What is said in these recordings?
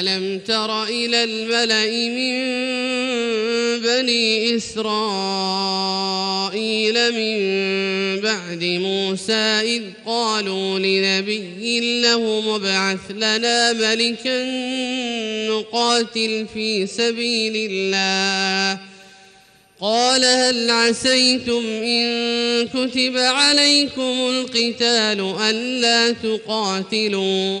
ألم تر إلى الملأ من بني إسرائيل من بعد موسى إذ قالوا لنبي له مبعث لنا ملكا نقاتل في سبيل الله قال هل عسيتم إن كتب عليكم القتال ألا تقاتلوا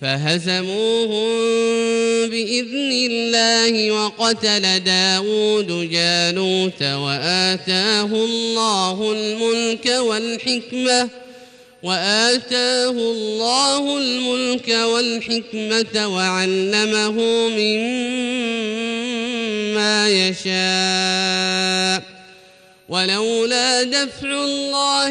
فهزموهم بإذن الله وقتل داود جالوت وآتاه الله الملك والحكمة وآتاه الله الملك والحكمة وعلمه مما يشاء. ولولا دفع الله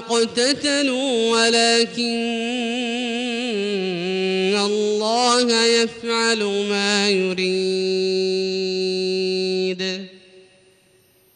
اقتتلوا ولكن الله يفعل ما يريد.